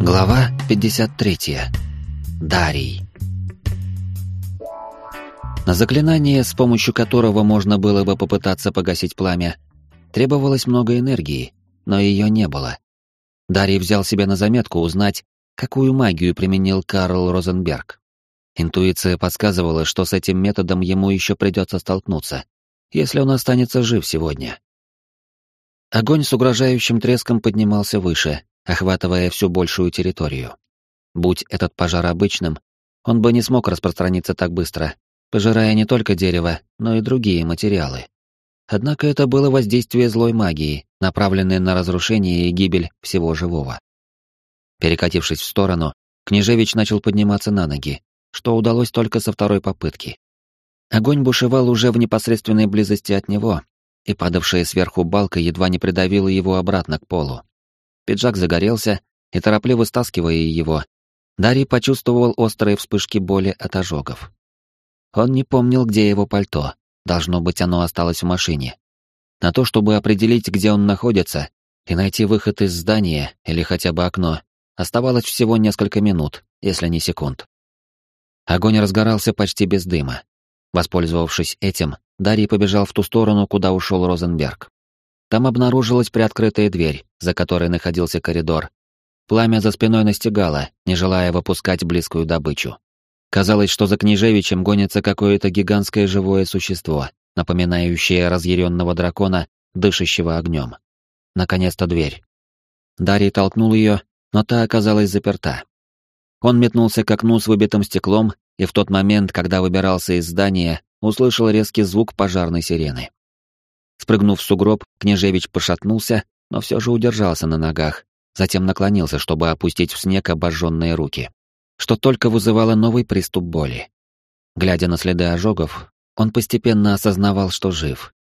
Глава 53. Дарий. На заклинание, с помощью которого можно было бы попытаться погасить пламя, требовалось много энергии, но ее не было. Дарий взял себе на заметку узнать, какую магию применил Карл Розенберг. Интуиция подсказывала, что с этим методом ему еще придется столкнуться, если он останется жив сегодня. Огонь с угрожающим треском поднимался выше, охватывая всю большую территорию. Будь этот пожар обычным, он бы не смог распространиться так быстро, пожирая не только дерево, но и другие материалы. Однако это было воздействие злой магии, направленное на разрушение и гибель всего живого. Перекатившись в сторону, Княжевич начал подниматься на ноги, что удалось только со второй попытки. Огонь бушевал уже в непосредственной близости от него, и падавшая сверху балка едва не придавила его обратно к полу. Пиджак загорелся, и торопливо стаскивая его, Дарий почувствовал острые вспышки боли от ожогов. Он не помнил, где его пальто, должно быть, оно осталось в машине. На то, чтобы определить, где он находится, и найти выход из здания или хотя бы окно, оставалось всего несколько минут, если не секунд. Огонь разгорался почти без дыма. Воспользовавшись этим, Дарий побежал в ту сторону, куда ушел Розенберг. Там обнаружилась приоткрытая дверь, за которой находился коридор. Пламя за спиной настигало, не желая выпускать близкую добычу. Казалось, что за княжевичем гонится какое-то гигантское живое существо, напоминающее разъяренного дракона, дышащего огнем. Наконец-то дверь. Дарий толкнул ее, но та оказалась заперта. Он метнулся к окну с выбитым стеклом, и в тот момент, когда выбирался из здания, услышал резкий звук пожарной сирены. Спрыгнув в сугроб, княжевич пошатнулся, но все же удержался на ногах, затем наклонился, чтобы опустить в снег обожженные руки, что только вызывало новый приступ боли. Глядя на следы ожогов, он постепенно осознавал, что жив.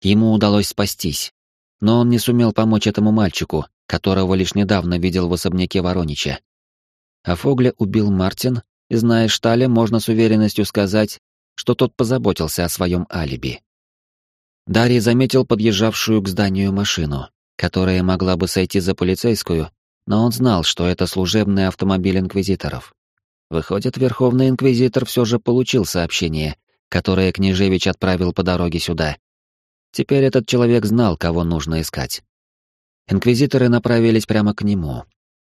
Ему удалось спастись, но он не сумел помочь этому мальчику, которого лишь недавно видел в особняке Воронича. А Фогля убил Мартин, и зная Шталя, можно с уверенностью сказать, что тот позаботился о своем алиби. Дарий заметил подъезжавшую к зданию машину, которая могла бы сойти за полицейскую, но он знал, что это служебный автомобиль инквизиторов. Выходит, Верховный Инквизитор все же получил сообщение, которое Княжевич отправил по дороге сюда. Теперь этот человек знал, кого нужно искать. Инквизиторы направились прямо к нему.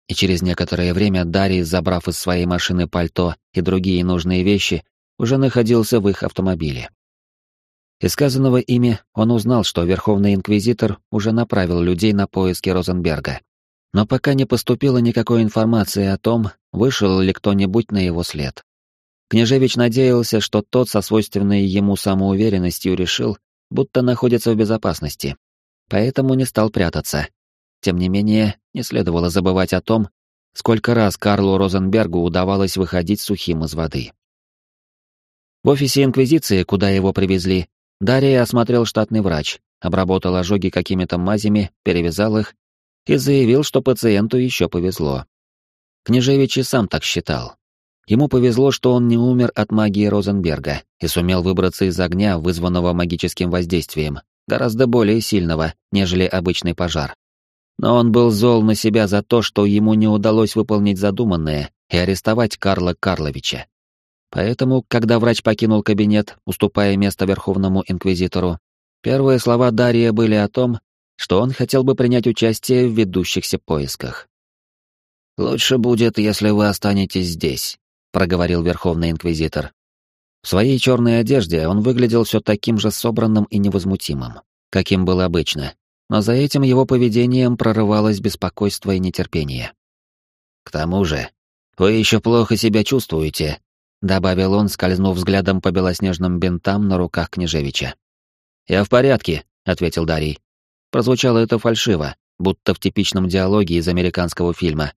И через некоторое время Дарий, забрав из своей машины пальто и другие нужные вещи, уже находился в их автомобиле. Из сказанного ими он узнал, что Верховный Инквизитор уже направил людей на поиски Розенберга. Но пока не поступило никакой информации о том, вышел ли кто-нибудь на его след. Княжевич надеялся, что тот со свойственной ему самоуверенностью решил, будто находится в безопасности. Поэтому не стал прятаться. Тем не менее, не следовало забывать о том, сколько раз Карлу Розенбергу удавалось выходить сухим из воды. В офисе Инквизиции, куда его привезли, Дарья осмотрел штатный врач, обработал ожоги какими-то мазями, перевязал их и заявил, что пациенту еще повезло. Княжевич и сам так считал. Ему повезло, что он не умер от магии Розенберга и сумел выбраться из огня, вызванного магическим воздействием, гораздо более сильного, нежели обычный пожар. Но он был зол на себя за то, что ему не удалось выполнить задуманное и арестовать Карла Карловича. Поэтому, когда врач покинул кабинет, уступая место Верховному Инквизитору, первые слова Дария были о том, что он хотел бы принять участие в ведущихся поисках. «Лучше будет, если вы останетесь здесь», — проговорил Верховный Инквизитор. В своей черной одежде он выглядел все таким же собранным и невозмутимым, каким был обычно, но за этим его поведением прорывалось беспокойство и нетерпение. «К тому же, вы еще плохо себя чувствуете, добавил он, скользнув взглядом по белоснежным бинтам на руках княжевича. «Я в порядке», — ответил Дарий. Прозвучало это фальшиво, будто в типичном диалоге из американского фильма.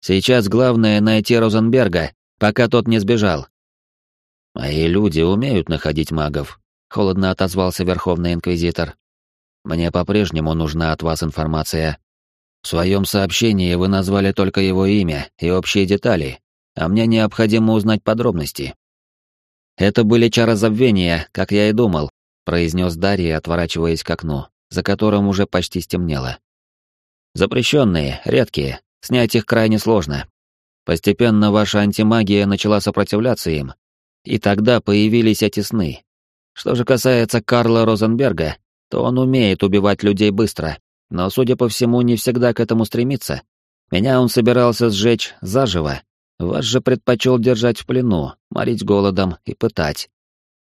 «Сейчас главное — найти Розенберга, пока тот не сбежал». «Мои люди умеют находить магов», — холодно отозвался Верховный Инквизитор. «Мне по-прежнему нужна от вас информация. В своем сообщении вы назвали только его имя и общие детали, а мне необходимо узнать подробности. Это были чары забвения, как я и думал, произнес Дарья, отворачиваясь к окну, за которым уже почти стемнело. Запрещенные, редкие, снять их крайне сложно. Постепенно ваша антимагия начала сопротивляться им, и тогда появились эти сны. Что же касается Карла Розенберга, то он умеет убивать людей быстро, но, судя по всему, не всегда к этому стремится. Меня он собирался сжечь заживо, вас же предпочел держать в плену, морить голодом и пытать.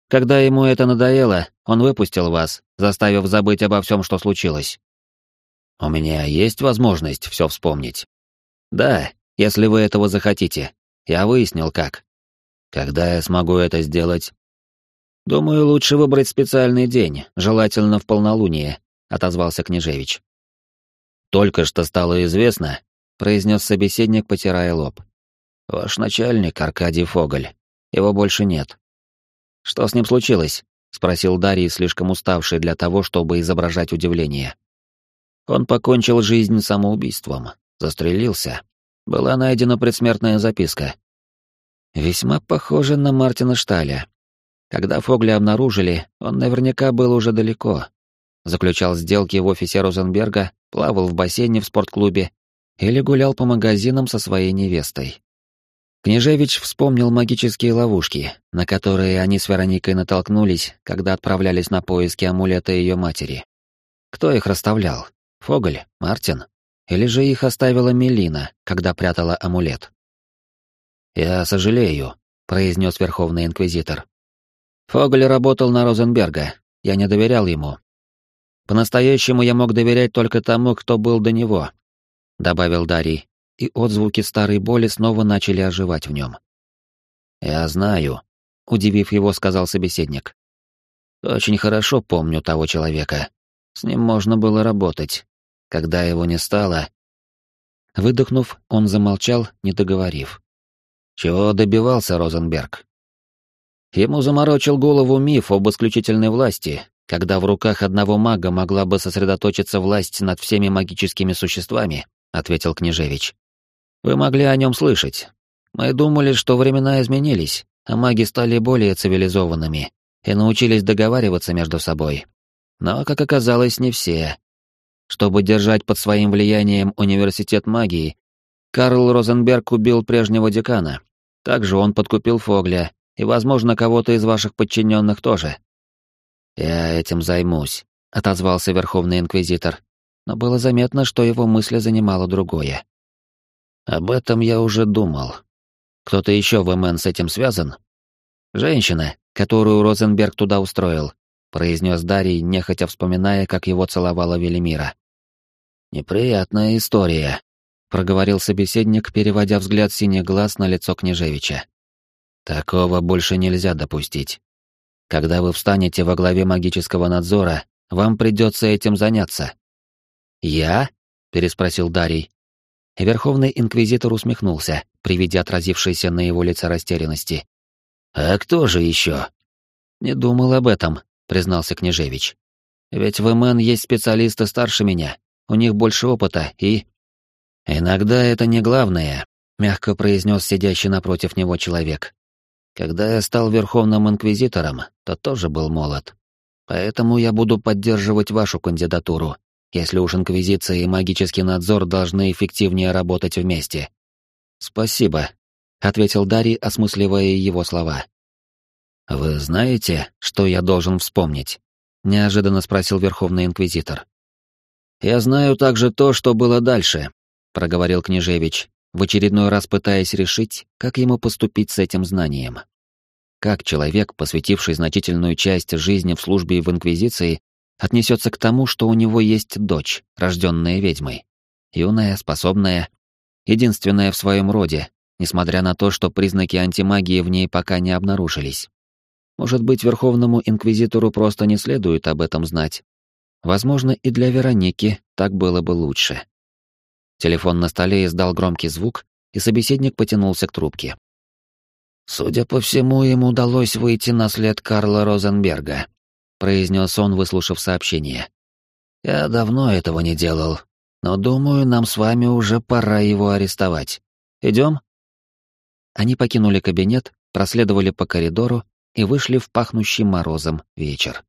Когда ему это надоело, он выпустил вас, заставив забыть обо всем, что случилось. У меня есть возможность все вспомнить. Да, если вы этого захотите. Я выяснил, как. Когда я смогу это сделать? Думаю, лучше выбрать специальный день, желательно в полнолуние, отозвался княжевич. Только что стало известно, произнес собеседник, потирая лоб. Ваш начальник Аркадий Фоголь. Его больше нет. Что с ним случилось? спросил Дарий, слишком уставший для того, чтобы изображать удивление. Он покончил жизнь самоубийством, застрелился. Была найдена предсмертная записка. Весьма похоже на Мартина Шталя. Когда Фогля обнаружили, он наверняка был уже далеко. Заключал сделки в офисе Розенберга, плавал в бассейне в спортклубе или гулял по магазинам со своей невестой. Княжевич вспомнил магические ловушки, на которые они с Вероникой натолкнулись, когда отправлялись на поиски амулета ее матери. Кто их расставлял? Фоголь? Мартин? Или же их оставила Мелина, когда прятала амулет? «Я сожалею», — произнес Верховный Инквизитор. Фоголь работал на Розенберга, я не доверял ему. По-настоящему я мог доверять только тому, кто был до него, — добавил Дарий, и отзвуки старой боли снова начали оживать в нем. «Я знаю», — удивив его, сказал собеседник. «Очень хорошо помню того человека. С ним можно было работать. Когда его не стало...» Выдохнув, он замолчал, не договорив. Чего добивался Розенберг? Ему заморочил голову миф об исключительной власти, когда в руках одного мага могла бы сосредоточиться власть над всеми магическими существами, ответил княжевич. Вы могли о нем слышать. Мы думали, что времена изменились, а маги стали более цивилизованными и научились договариваться между собой. Но, как оказалось, не все. Чтобы держать под своим влиянием университет магии, Карл Розенберг убил прежнего декана. Также он подкупил Фогля и, возможно, кого-то из ваших подчиненных тоже. «Я этим займусь», — отозвался Верховный Инквизитор, но было заметно, что его мысли занимало другое. Об этом я уже думал. Кто-то еще в МН с этим связан? Женщина, которую Розенберг туда устроил, произнес Дарий, нехотя вспоминая, как его целовала Велимира. Неприятная история, проговорил собеседник, переводя взгляд синих глаз на лицо княжевича. Такого больше нельзя допустить. Когда вы встанете во главе магического надзора, вам придется этим заняться. Я? переспросил Дарий, Верховный инквизитор усмехнулся, при виде отразившейся на его лице растерянности. «А кто же еще?» «Не думал об этом», — признался княжевич. «Ведь в МН есть специалисты старше меня, у них больше опыта и...» «Иногда это не главное», — мягко произнес сидящий напротив него человек. «Когда я стал Верховным Инквизитором, то тоже был молод. Поэтому я буду поддерживать вашу кандидатуру, если уж Инквизиция и магический надзор должны эффективнее работать вместе. «Спасибо», — ответил Дарий, осмысливая его слова. «Вы знаете, что я должен вспомнить?» — неожиданно спросил Верховный Инквизитор. «Я знаю также то, что было дальше», — проговорил Княжевич, в очередной раз пытаясь решить, как ему поступить с этим знанием. Как человек, посвятивший значительную часть жизни в службе в Инквизиции, отнесется к тому, что у него есть дочь, рожденная ведьмой. Юная, способная, единственная в своем роде, несмотря на то, что признаки антимагии в ней пока не обнаружились. Может быть, Верховному Инквизитору просто не следует об этом знать. Возможно, и для Вероники так было бы лучше. Телефон на столе издал громкий звук, и собеседник потянулся к трубке. Судя по всему, ему удалось выйти на след Карла Розенберга произнес он, выслушав сообщение. Я давно этого не делал, но думаю, нам с вами уже пора его арестовать. Идем? Они покинули кабинет, проследовали по коридору и вышли в пахнущий морозом вечер.